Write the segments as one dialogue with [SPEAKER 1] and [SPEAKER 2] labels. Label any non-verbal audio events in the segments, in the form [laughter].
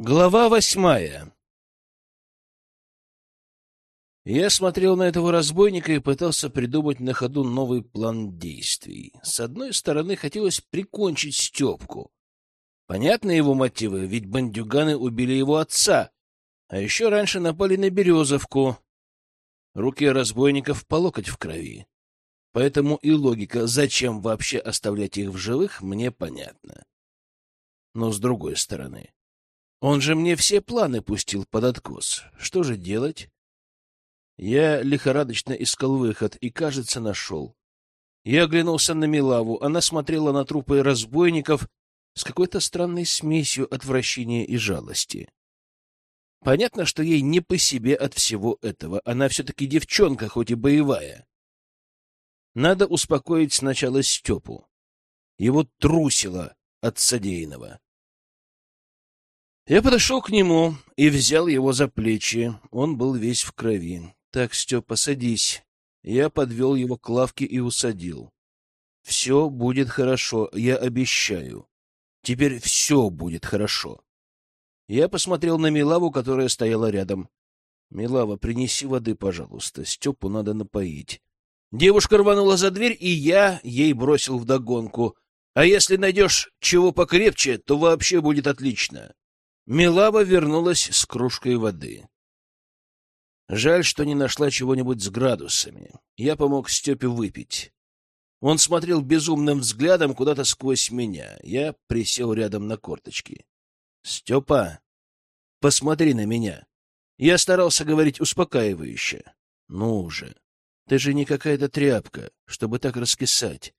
[SPEAKER 1] Глава восьмая Я смотрел на этого разбойника и пытался придумать на ходу новый план действий. С одной стороны, хотелось прикончить Степку. Понятны его мотивы, ведь бандюганы убили его отца, а еще раньше напали на Березовку. Руки разбойников по локоть в крови. Поэтому и логика, зачем вообще оставлять их в живых, мне понятна. Но с другой стороны, он же мне все планы пустил под откос. Что же делать? Я лихорадочно искал выход и, кажется, нашел. Я оглянулся на Милаву. Она смотрела на трупы разбойников с какой-то странной смесью отвращения и жалости. Понятно, что ей не по себе от всего этого. Она все-таки девчонка, хоть и боевая. Надо успокоить сначала Степу. Его трусило от содеянного. Я подошел к нему и взял его за плечи. Он был весь в крови. — Так, Степа, садись. Я подвел его к лавке и усадил. — Все будет хорошо, я обещаю. Теперь все будет хорошо. Я посмотрел на Милаву, которая стояла рядом. — Милава, принеси воды, пожалуйста. Степу надо напоить. Девушка рванула за дверь, и я ей бросил вдогонку. А если найдешь чего покрепче, то вообще будет отлично. Милава вернулась с кружкой воды. Жаль, что не нашла чего-нибудь с градусами. Я помог Степе выпить. Он смотрел безумным взглядом куда-то сквозь меня. Я присел рядом на корточки. — Степа, посмотри на меня. Я старался говорить успокаивающе. — Ну уже, ты же не какая-то тряпка, чтобы так раскисать.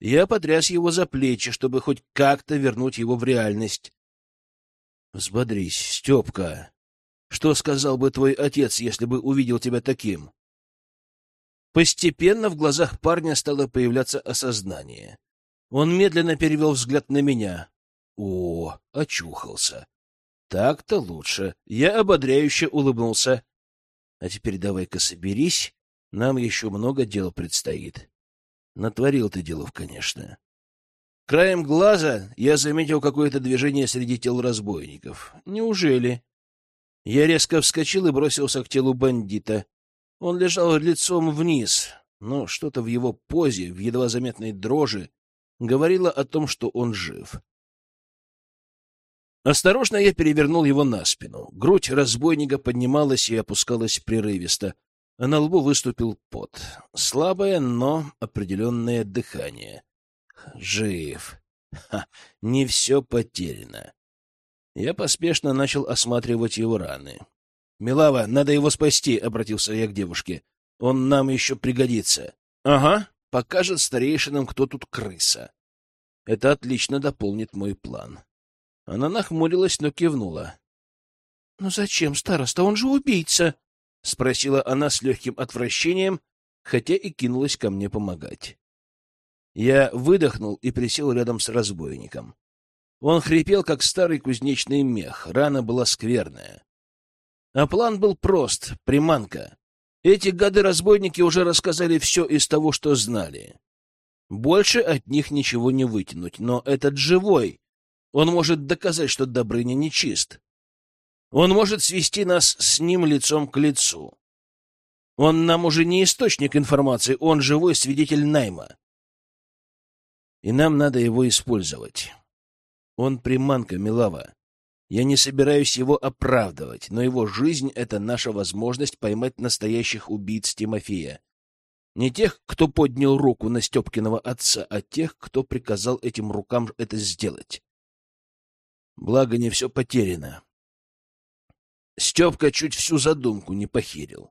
[SPEAKER 1] Я потряс его за плечи, чтобы хоть как-то вернуть его в реальность. Взбодрись, Степка. Что сказал бы твой отец, если бы увидел тебя таким? Постепенно в глазах парня стало появляться осознание. Он медленно перевел взгляд на меня. О, очухался. Так-то лучше. Я ободряюще улыбнулся. А теперь давай-ка соберись, нам еще много дел предстоит. Натворил ты делов, конечно. Краем глаза я заметил какое-то движение среди тел разбойников. Неужели? Я резко вскочил и бросился к телу бандита. Он лежал лицом вниз, но что-то в его позе, в едва заметной дрожи, говорило о том, что он жив. Осторожно я перевернул его на спину. Грудь разбойника поднималась и опускалась прерывисто, на лбу выступил пот. Слабое, но определенное дыхание жив. Ха, не все потеряно. Я поспешно начал осматривать его раны. — Милава, надо его спасти, — обратился я к девушке. — Он нам еще пригодится. — Ага, покажет старейшинам, кто тут крыса. Это отлично дополнит мой план. Она нахмурилась, но кивнула. — Ну зачем, староста, он же убийца? — спросила она с легким отвращением, хотя и кинулась ко мне помогать. Я выдохнул и присел рядом с разбойником. Он хрипел, как старый кузнечный мех, рана была скверная. А план был прост — приманка. Эти гады-разбойники уже рассказали все из того, что знали. Больше от них ничего не вытянуть, но этот живой. Он может доказать, что Добрыня нечист. Он может свести нас с ним лицом к лицу. Он нам уже не источник информации, он живой свидетель найма и нам надо его использовать. Он приманка, Милава. Я не собираюсь его оправдывать, но его жизнь — это наша возможность поймать настоящих убийц Тимофея. Не тех, кто поднял руку на Степкиного отца, а тех, кто приказал этим рукам это сделать. Благо, не все потеряно. Степка чуть всю задумку не похерил.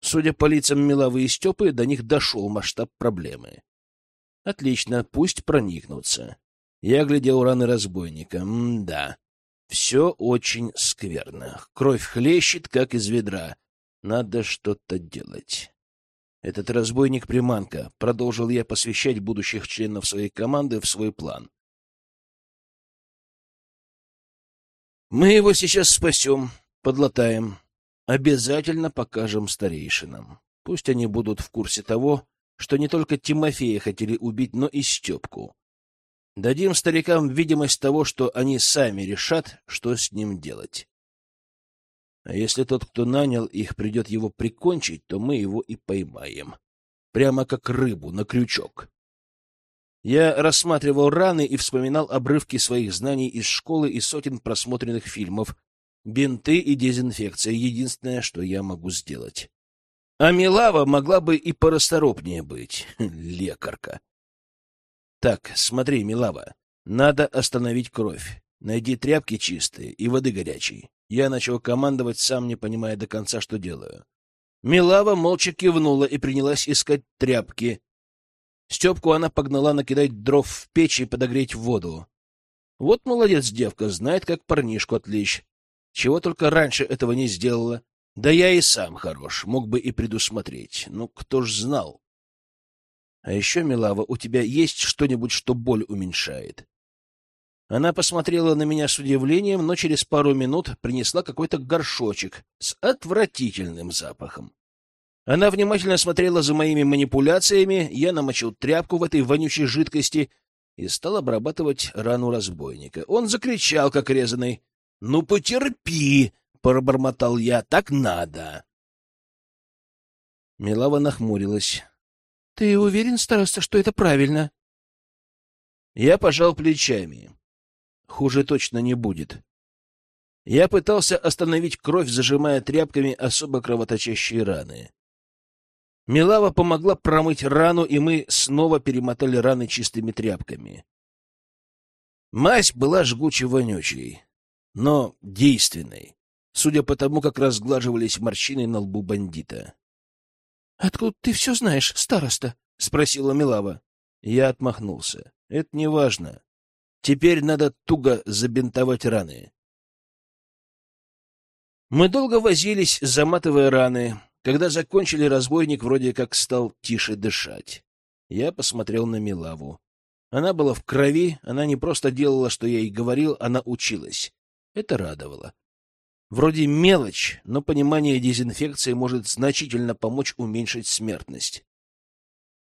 [SPEAKER 1] Судя по лицам Милавы и Степы, до них дошел масштаб проблемы. Отлично, пусть проникнутся. Я глядел раны разбойника. М-да. Все очень скверно. Кровь хлещет, как из ведра. Надо что-то делать. Этот разбойник — приманка. Продолжил я посвящать будущих членов своей команды в свой план. Мы его сейчас спасем, подлатаем. Обязательно покажем старейшинам. Пусть они будут в курсе того, что не только Тимофея хотели убить, но и Степку. Дадим старикам видимость того, что они сами решат, что с ним делать. А если тот, кто нанял их, придет его прикончить, то мы его и поймаем. Прямо как рыбу на крючок. Я рассматривал раны и вспоминал обрывки своих знаний из школы и сотен просмотренных фильмов. Бинты и дезинфекция — единственное, что я могу сделать. А Милава могла бы и порасторопнее быть. [laughs] Лекарка. Так, смотри, Милава, надо остановить кровь. Найди тряпки чистые и воды горячей. Я начал командовать, сам не понимая до конца, что делаю. Милава молча кивнула и принялась искать тряпки. Степку она погнала накидать дров в печь и подогреть воду. Вот молодец девка, знает, как парнишку отвлечь. Чего только раньше этого не сделала. Да я и сам хорош, мог бы и предусмотреть. Ну, кто ж знал? А еще, Милава, у тебя есть что-нибудь, что боль уменьшает? Она посмотрела на меня с удивлением, но через пару минут принесла какой-то горшочек с отвратительным запахом. Она внимательно смотрела за моими манипуляциями, я намочил тряпку в этой вонючей жидкости и стал обрабатывать рану разбойника. Он закричал, как резанный. «Ну, потерпи!» — пробормотал я. «Так надо!» Милава нахмурилась. Ты уверен, староста, что это правильно? Я пожал плечами. Хуже точно не будет. Я пытался остановить кровь, зажимая тряпками особо кровоточащие раны. Милава помогла промыть рану, и мы снова перемотали раны чистыми тряпками. Мазь была жгуче-вонючей, но действенной, судя по тому, как разглаживались морщины на лбу бандита. Откуда ты все знаешь, староста? — спросила Милава. Я отмахнулся. — Это не важно. Теперь надо туго забинтовать раны. Мы долго возились, заматывая раны. Когда закончили, разбойник вроде как стал тише дышать. Я посмотрел на Милаву. Она была в крови, она не просто делала, что я ей говорил, она училась. Это радовало. Вроде мелочь, но понимание дезинфекции может значительно помочь уменьшить смертность.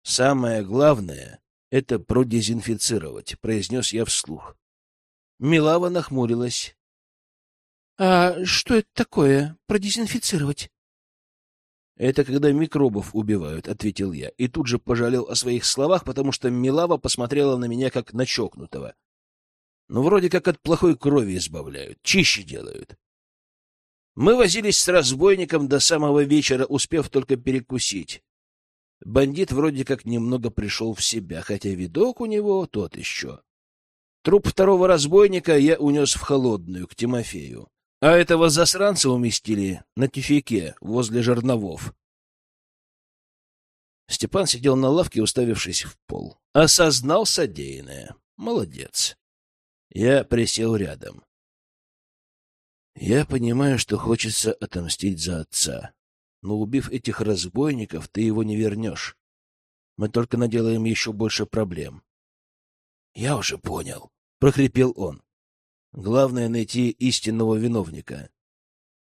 [SPEAKER 1] Самое главное — это продезинфицировать, — произнес я вслух. Милава нахмурилась. — А что это такое, продезинфицировать? — Это когда микробов убивают, — ответил я, и тут же пожалел о своих словах, потому что Милава посмотрела на меня как на чокнутого. Ну, вроде как от плохой крови избавляют, чище делают. Мы возились с разбойником до самого вечера, успев только перекусить. Бандит вроде как немного пришел в себя, хотя видок у него тот еще. Труп второго разбойника я унес в холодную, к Тимофею. А этого засранца уместили на тюфяке возле жерновов. Степан сидел на лавке, уставившись в пол. Осознал содеянное. Молодец. Я присел рядом. Я понимаю, что хочется отомстить за отца. Но убив этих разбойников, ты его не вернешь. Мы только наделаем еще больше проблем. — Я уже понял, — прохрипел он. Главное — найти истинного виновника.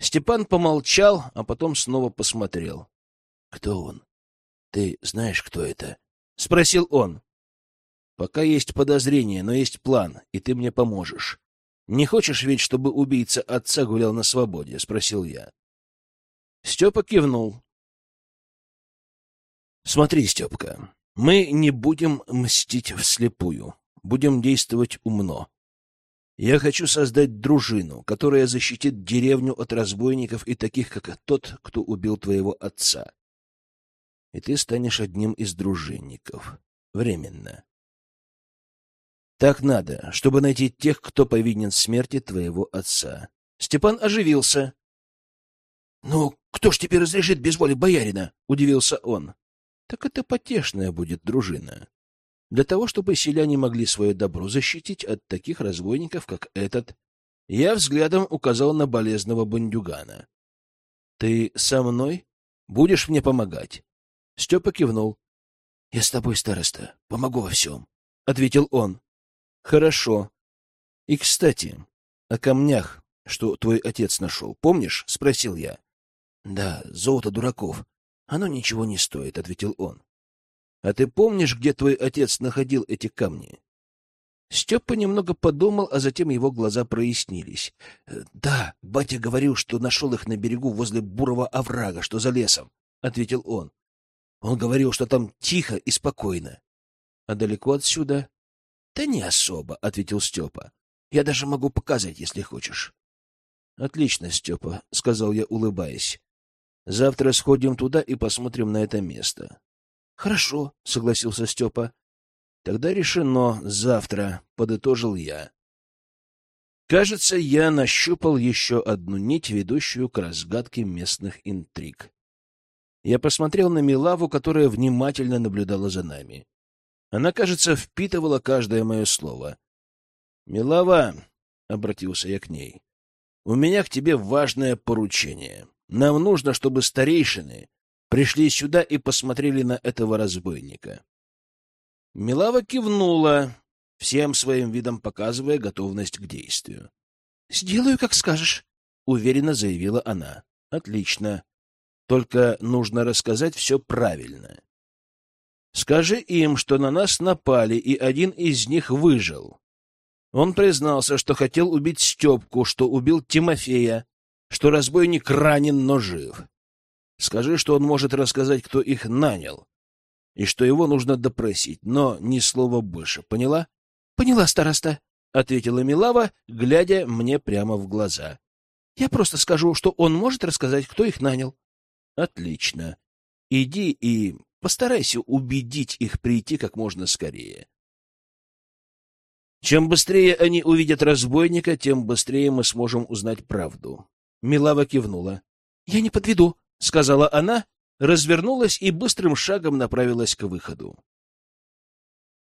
[SPEAKER 1] Степан помолчал, а потом снова посмотрел. — Кто он? Ты знаешь, кто это? — спросил он. — Пока есть подозрение, но есть план, и ты мне поможешь. Не хочешь ведь, чтобы убийца отца гулял на свободе? — спросил я. Степа кивнул. — Смотри, Степка, мы не будем мстить вслепую, будем действовать умно. Я хочу создать дружину, которая защитит деревню от разбойников и таких, как тот, кто убил твоего отца. И ты станешь одним из дружинников. Временно. Так надо, чтобы найти тех, кто повинен смерти твоего отца. Степан оживился. — Ну, кто ж теперь разрешит без воли боярина? — удивился он. — Так это потешная будет дружина. Для того, чтобы селяне могли свое добро защитить от таких разбойников, как этот, я взглядом указал на болезного бандюгана. — Ты со мной? Будешь мне помогать? Степа кивнул. — Я с тобой, староста, помогу во всем, — ответил он. Хорошо. И, кстати, о камнях, что твой отец нашел, помнишь? Спросил я. Да, золото дураков. Оно ничего не стоит, ответил он. А ты помнишь, где твой отец находил эти камни? Степа немного подумал, а затем его глаза прояснились. «Э, — Да, батя говорил, что нашел их на берегу возле бурого оврага, что за лесом, — ответил он. Он говорил, что там тихо и спокойно. — А далеко отсюда? — Да не особо, — ответил Степа. — Я даже могу показать, если хочешь. — Отлично, Степа, — сказал я, улыбаясь. — Завтра сходим туда и посмотрим на это место. — Хорошо, — согласился Степа. Тогда решено завтра, подытожил я. Кажется, я нащупал еще одну нить, ведущую к разгадке местных интриг. Я посмотрел на Милаву, которая внимательно наблюдала за нами. Она, кажется, впитывала каждое мое слово. «Милава», — обратился я к ней, — «у меня к тебе важное поручение. Нам нужно, чтобы старейшины пришли сюда и посмотрели на этого разбойника. Милава кивнула, всем своим видом показывая готовность к действию. — Сделаю, как скажешь, — уверенно заявила она. — Отлично. Только нужно рассказать все правильно. Скажи им, что на нас напали, и один из них выжил. Он признался, что хотел убить Степку, что убил Тимофея, что разбойник ранен, но жив. Скажи, что он может рассказать, кто их нанял, и что его нужно допросить, но ни слова больше. Поняла? — Поняла, староста, — ответила Милава, глядя мне прямо в глаза. — Я просто скажу, что он может рассказать, кто их нанял. — Отлично. Иди и постарайся убедить их прийти как можно скорее. Чем быстрее они увидят разбойника, тем быстрее мы сможем узнать правду. Милава кивнула. — Я не подведу, — сказала она развернулась и быстрым шагом направилась к выходу.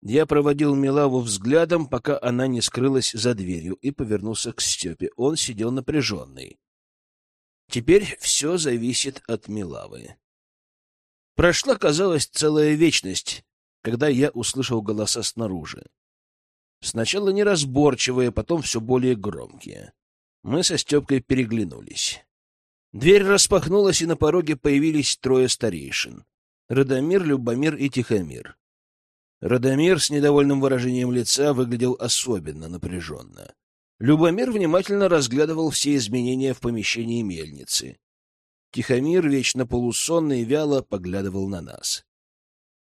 [SPEAKER 1] Я проводил Милаву взглядом, пока она не скрылась за дверью, и повернулся к Степе. Он сидел напряженный. Теперь все зависит от Милавы. Прошла, казалось, целая вечность, когда я услышал голоса снаружи. Сначала неразборчивые, потом все более громкие. Мы со Степкой переглянулись. Дверь распахнулась, и на пороге появились трое старейшин — Радомир, Любомир и Тихомир. Радомир с недовольным выражением лица выглядел особенно напряженно. Любомир внимательно разглядывал все изменения в помещении мельницы. Тихомир, вечно полусонный, вяло поглядывал на нас.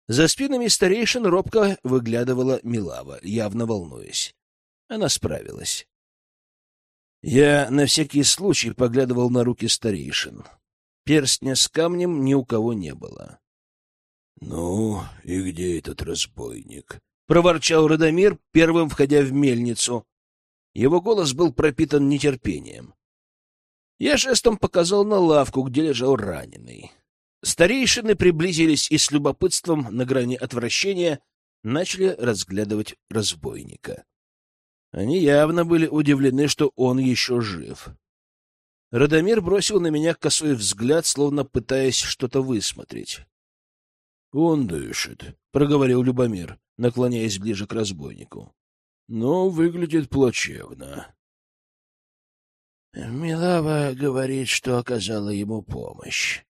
[SPEAKER 1] За спинами старейшин робко выглядывала Милава, явно волнуясь. Она справилась. Я на всякий случай поглядывал на руки старейшин. Перстня с камнем ни у кого не было. — Ну, и где этот разбойник? — проворчал Радомир, первым входя в мельницу. Его голос был пропитан нетерпением. Я жестом показал на лавку, где лежал раненый. Старейшины приблизились и с любопытством на грани отвращения начали разглядывать разбойника. Они явно были удивлены, что он еще жив. Радомир бросил на меня косой взгляд, словно пытаясь что-то высмотреть. — Он дышит, — проговорил Любомир, наклоняясь ближе к разбойнику. — Но выглядит плачевно. Милава говорит, что оказала ему помощь.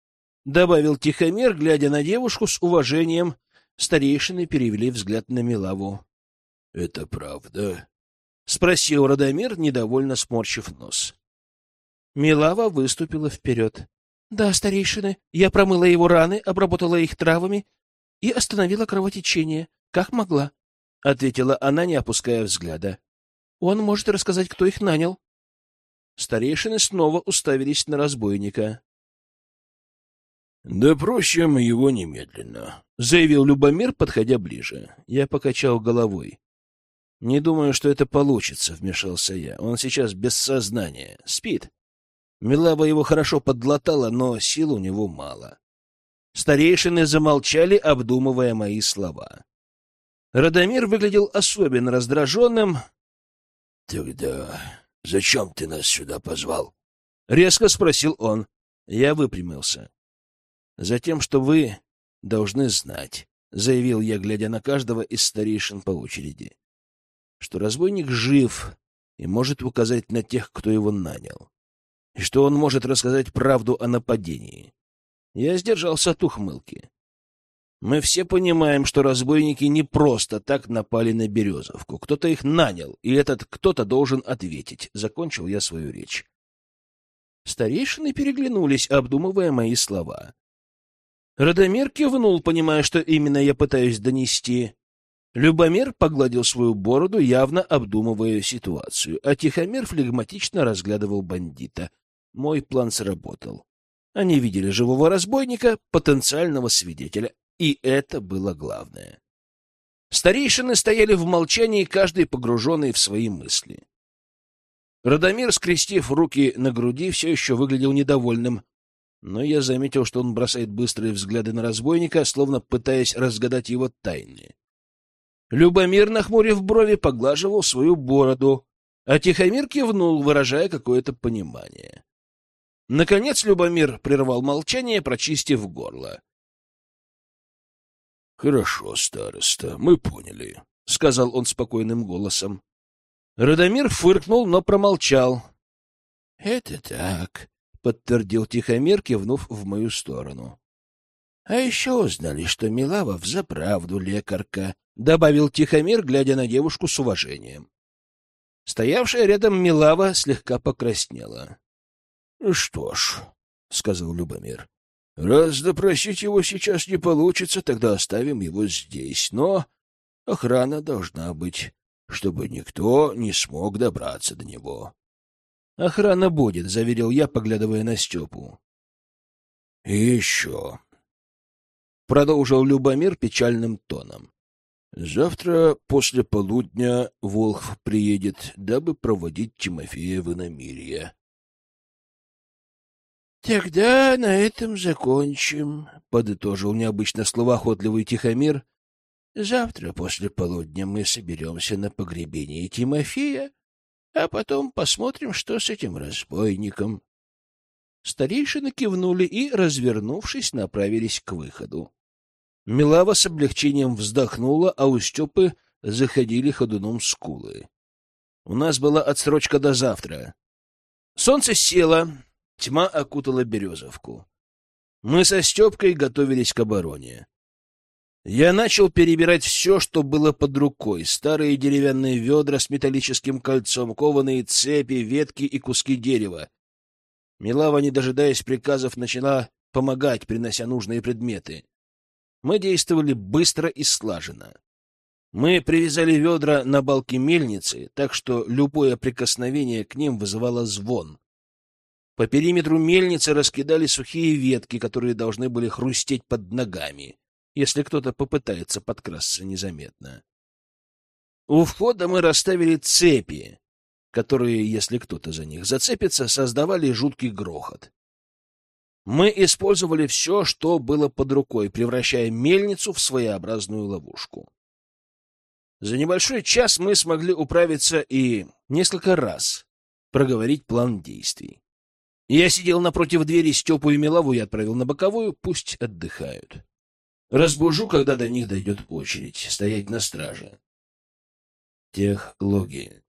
[SPEAKER 1] Добавил Тихомир, глядя на девушку с уважением. Старейшины перевели взгляд на Милаву. — Это правда? — спросил Радомир, недовольно сморщив нос. Милава выступила вперед. — Да, старейшины, я промыла его раны, обработала их травами и остановила кровотечение, как могла, — ответила она, не опуская взгляда. — Он может рассказать, кто их нанял. Старейшины снова уставились на разбойника. — Да прощем его немедленно, — заявил Любомир, подходя ближе. Я покачал головой. «Не думаю, что это получится», — вмешался я. «Он сейчас без сознания. Спит. Милава его хорошо подлатала, но сил у него мало». Старейшины замолчали, обдумывая мои слова. Радомир выглядел особенно раздраженным. «Тогда зачем ты нас сюда позвал?» — резко спросил он. Я выпрямился. «Затем, что вы должны знать», — заявил я, глядя на каждого из старейшин по очереди что разбойник жив и может указать на тех, кто его нанял, и что он может рассказать правду о нападении. Я сдержался от ухмылки. Мы все понимаем, что разбойники не просто так напали на Березовку. Кто-то их нанял, и этот кто-то должен ответить. Закончил я свою речь. Старейшины переглянулись, обдумывая мои слова. Радомир кивнул, понимая, что именно я пытаюсь донести. Любомир погладил свою бороду, явно обдумывая ситуацию, а Тихомир флегматично разглядывал бандита. Мой план сработал. Они видели живого разбойника, потенциального свидетеля, и это было главное. Старейшины стояли в молчании, каждый погруженный в свои мысли. Радомир, скрестив руки на груди, все еще выглядел недовольным, но я заметил, что он бросает быстрые взгляды на разбойника, словно пытаясь разгадать его тайны. Любомир, нахмурив брови, поглаживал свою бороду, а Тихомир кивнул, выражая какое-то понимание. Наконец Любомир прервал молчание, прочистив горло. — Хорошо, староста, мы поняли, — сказал он спокойным голосом. Радомир фыркнул, но промолчал. — Это так, — подтвердил Тихомир, кивнув в мою сторону. — А еще узнали, что Милава взаправду лекарка, — добавил Тихомир, глядя на девушку с уважением. Стоявшая рядом Милава слегка покраснела. — Что ж, — сказал Любомир, — раз допросить его сейчас не получится, тогда оставим его здесь, но охрана должна быть, чтобы никто не смог добраться до него. Охрана будет, — заверил я, поглядывая на Степу. — И еще, — продолжил Любомир печальным тоном. — Завтра после полудня Волхв приедет, дабы проводить Тимофея в иномирье. — Тогда на этом закончим, — подытожил необычно словоохотливый Тихомир. — Завтра после полудня мы соберемся на погребение Тимофея, а потом посмотрим, что с этим разбойником. Старейшины кивнули и, развернувшись, направились к выходу. Милава с облегчением вздохнула, а у Степы заходили ходуном скулы. У нас была отсрочка до завтра. Солнце село, тьма окутала Березовку. Мы со Степкой готовились к обороне. Я начал перебирать все, что было под рукой. Старые деревянные ведра с металлическим кольцом, кованые цепи, ветки и куски дерева. Милава, не дожидаясь приказов, начала помогать, принося нужные предметы. Мы действовали быстро и слаженно. Мы привязали ведра на балки мельницы, так что любое прикосновение к ним вызывало звон. По периметру мельницы раскидали сухие ветки, которые должны были хрустеть под ногами если кто-то попытается подкрасться незаметно. У входа мы расставили цепи, которые, если кто-то за них зацепится, создавали жуткий грохот. Мы использовали все, что было под рукой, превращая мельницу в своеобразную ловушку. За небольшой час мы смогли управиться и несколько раз проговорить план действий. Я сидел напротив двери Степу и Милову и отправил на боковую, пусть отдыхают. Разбужу, когда до них дойдет очередь, стоять на страже. Техлоги.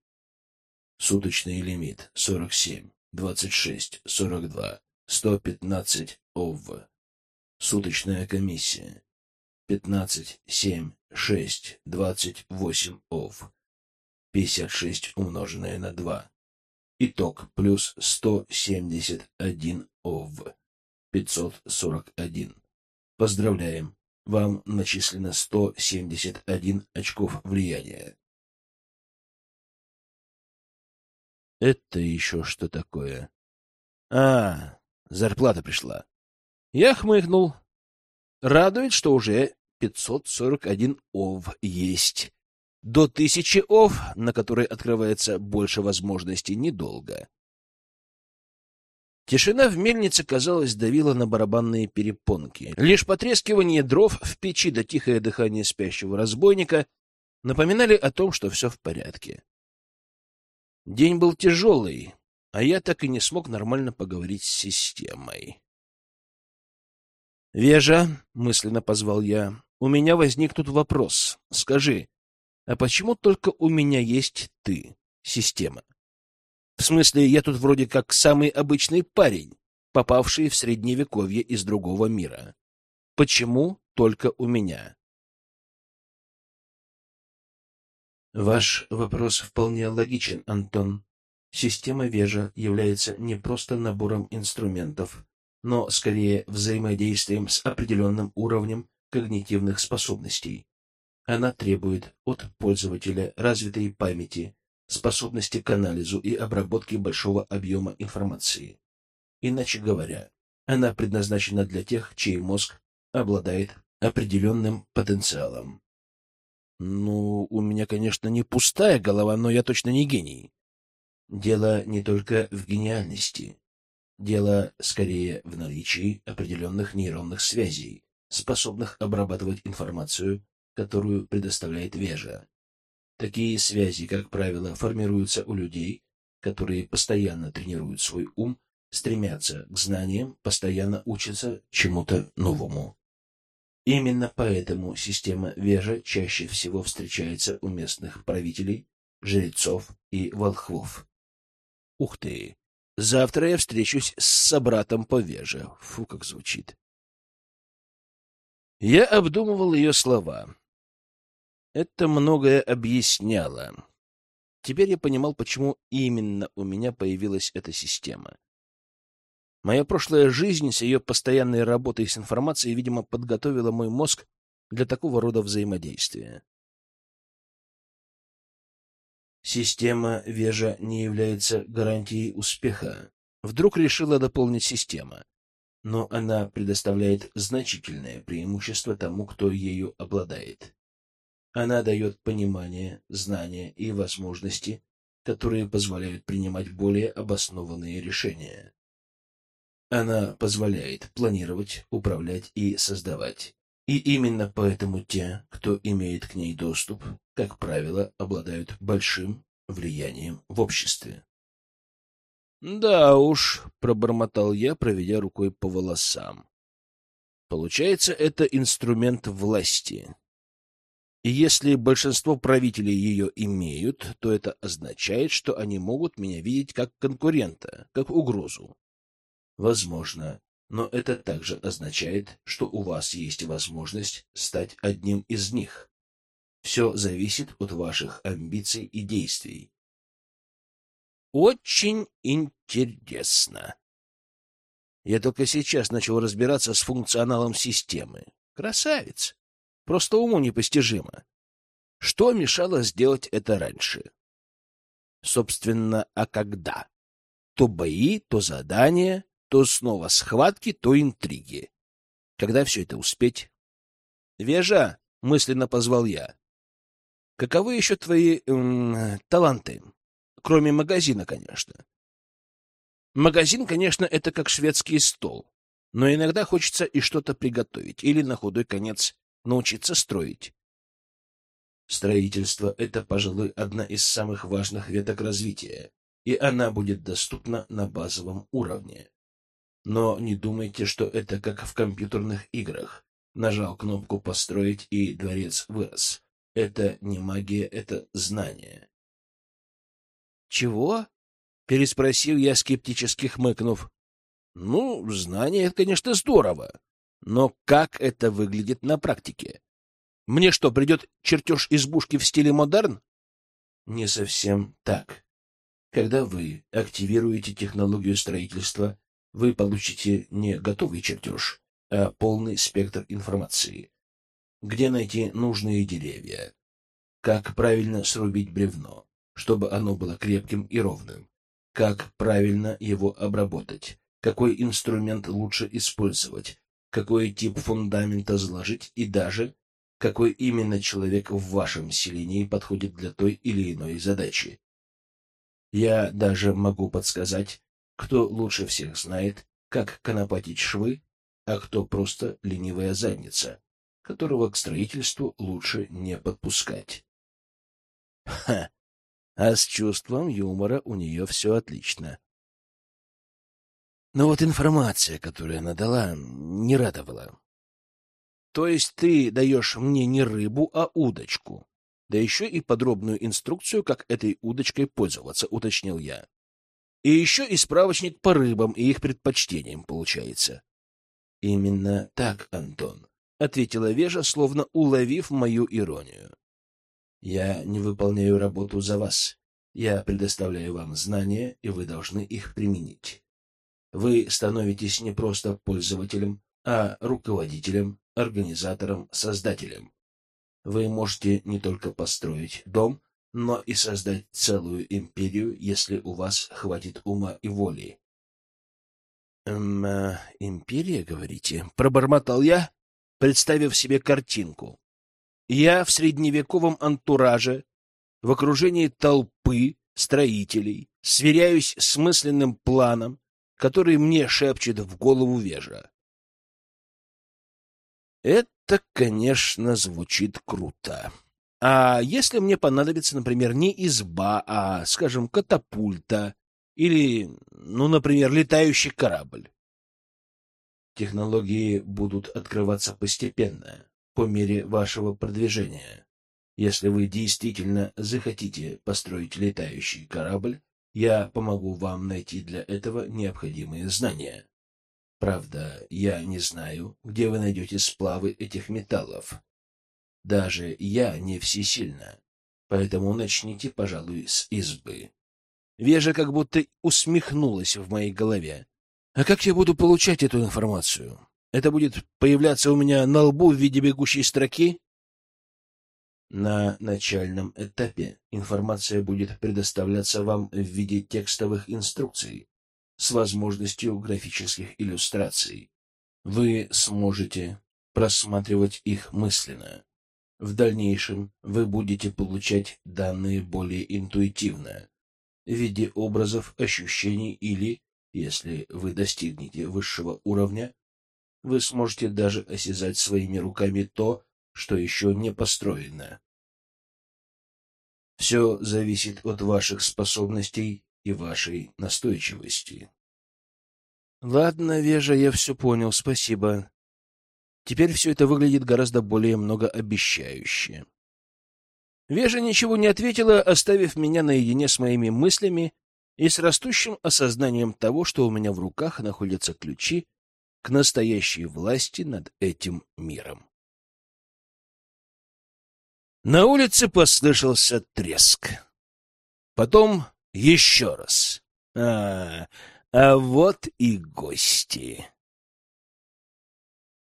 [SPEAKER 1] Суточный лимит 47, 26, 42, 115 ОВ. Суточная комиссия 15, 7, 6, 28 ОВ. 56 умноженное на 2. Итог плюс 171 ОВ. 541. Поздравляем! Вам начислено 171 очков влияния. Это еще что такое? А, зарплата пришла. Я хмыкнул. Радует, что уже 541 ов есть. До тысячи ов, на которой открывается больше возможностей, недолго. Тишина в мельнице, казалось, давила на барабанные перепонки. Лишь потрескивание дров в печи да тихое дыхание спящего разбойника напоминали о том, что все в порядке. День был тяжелый, а я так и не смог нормально поговорить с системой. «Вежа», — мысленно позвал я, — «у меня возник тут вопрос. Скажи, а почему только у меня есть ты, система?» В смысле, я тут вроде как самый обычный парень, попавший в средневековье из другого мира. Почему только у меня.
[SPEAKER 2] Ваш вопрос вполне логичен, Антон. Система Вежа является не просто набором инструментов, но скорее взаимодействием с определенным уровнем когнитивных способностей. Она требует от пользователя развитой памяти, способности к анализу и обработке большого объема информации. Иначе говоря, она предназначена для тех, чей мозг обладает определенным потенциалом.
[SPEAKER 1] Ну, у меня, конечно, не пустая голова, но я точно не гений.
[SPEAKER 2] Дело не только в гениальности. Дело скорее в наличии определенных нейронных связей, способных обрабатывать информацию, которую предоставляет вежа. Такие связи, как правило, формируются у людей, которые постоянно тренируют свой ум, стремятся к знаниям, постоянно учатся чему-то новому. Именно поэтому система вежа чаще всего встречается у местных правителей, жрецов и волхвов.
[SPEAKER 1] Ух ты! Завтра я встречусь с собратом по веже. Фу, как звучит. Я обдумывал ее слова. Это многое объясняло. Теперь я понимал, почему именно у меня появилась эта система. Моя прошлая жизнь с ее постоянной работой с информацией, видимо, подготовила мой мозг для такого рода взаимодействия.
[SPEAKER 2] Система Вежа не является гарантией успеха.
[SPEAKER 1] Вдруг решила дополнить система.
[SPEAKER 2] Но она предоставляет значительное преимущество тому, кто ею обладает. Она дает понимание, знания и возможности, которые позволяют принимать более обоснованные решения. Она позволяет планировать, управлять и создавать. И именно поэтому те, кто имеет к ней доступ, как правило, обладают большим влиянием в обществе.
[SPEAKER 1] «Да уж», — пробормотал я, проведя рукой по волосам. «Получается, это инструмент власти. И если большинство правителей ее имеют, то это означает, что они могут меня видеть как конкурента, как угрозу.
[SPEAKER 2] Возможно, но это также означает, что у вас есть возможность стать одним из них. Все зависит от ваших амбиций и действий.
[SPEAKER 1] Очень интересно. Я только сейчас начал разбираться с функционалом системы. Красавец! Просто уму непостижимо. Что мешало сделать это раньше? Собственно, а когда? То бои, то задания, то снова схватки, то интриги. Когда все это успеть? «Вежа!» — мысленно позвал я. «Каковы еще твои эм, таланты? Кроме магазина, конечно». Магазин, конечно, это как шведский стол, но иногда хочется и что-то приготовить или на худой конец научиться строить.
[SPEAKER 2] Строительство — это, пожалуй, одна из самых важных веток развития, и она будет доступна на базовом уровне. Но не думайте, что это как в компьютерных играх. Нажал кнопку «Построить» и дворец вырос. Это не магия, это знание.
[SPEAKER 1] «Чего?» — переспросил я, скептически хмыкнув. «Ну, знание — это, конечно, здорово. Но как это выглядит на практике? Мне что, придет чертеж избушки в стиле модерн?
[SPEAKER 2] Не совсем так. Когда вы активируете технологию строительства, вы получите не готовый чертеж, а полный спектр информации. Где найти нужные деревья? Как правильно срубить бревно, чтобы оно было крепким и ровным? Как правильно его обработать? Какой инструмент лучше использовать? Какой тип фундамента заложить и даже какой именно человек в вашем селении подходит для той или иной задачи. Я даже могу подсказать, кто лучше всех знает, как конопатить швы, а кто просто ленивая задница, которого к строительству лучше не подпускать.
[SPEAKER 1] Ха! А с чувством юмора у нее все отлично. Но вот информация, которую она дала, не радовала. То есть ты даешь мне не рыбу, а удочку, да еще и подробную инструкцию, как этой удочкой пользоваться, уточнил я. И еще и справочник по рыбам и их предпочтениям получается.
[SPEAKER 2] Именно так, Антон.
[SPEAKER 1] ответила Вежа, словно уловив мою иронию.
[SPEAKER 2] Я не выполняю работу за вас. Я предоставляю вам знания, и вы должны их применить. Вы становитесь не просто пользователем, а руководителем, организатором, создателем. Вы можете не только построить дом, но и создать целую империю, если у вас хватит ума и воли.
[SPEAKER 1] «Эм, э, империя, говорите?» — пробормотал я, представив себе картинку. Я в средневековом антураже, в окружении толпы строителей, сверяюсь с мысленным планом, который мне шепчет в голову вежа. Это, конечно, звучит круто. А если мне понадобится, например, не изба, а, скажем, катапульта или, ну, например, летающий корабль?
[SPEAKER 2] Технологии будут открываться постепенно, по мере вашего продвижения. Если вы действительно захотите построить летающий корабль, я помогу вам найти для этого необходимые знания. Правда, я не знаю, где вы найдете сплавы этих металлов. Даже я не всесильна, поэтому начните, пожалуй, с избы.
[SPEAKER 1] Вежа как будто усмехнулась в моей голове. А как я буду получать эту информацию? Это будет появляться у меня на лбу в виде бегущей строки?
[SPEAKER 2] На начальном этапе информация будет предоставляться вам в виде текстовых инструкций с возможностью графических иллюстраций. Вы сможете просматривать их мысленно. В дальнейшем вы будете получать данные более интуитивно, в виде образов, ощущений или, если вы достигнете высшего уровня, вы сможете даже осязать своими руками то, что еще не построено. Все зависит от ваших способностей и вашей настойчивости.
[SPEAKER 1] Ладно, Вежа, я все понял, спасибо. Теперь все это выглядит гораздо более многообещающе. Вежа ничего не ответила, оставив меня наедине с моими мыслями и с растущим осознанием того, что у меня в руках находятся ключи к настоящей власти над этим миром. На улице послышался треск. Потом еще раз. А, а вот и гости.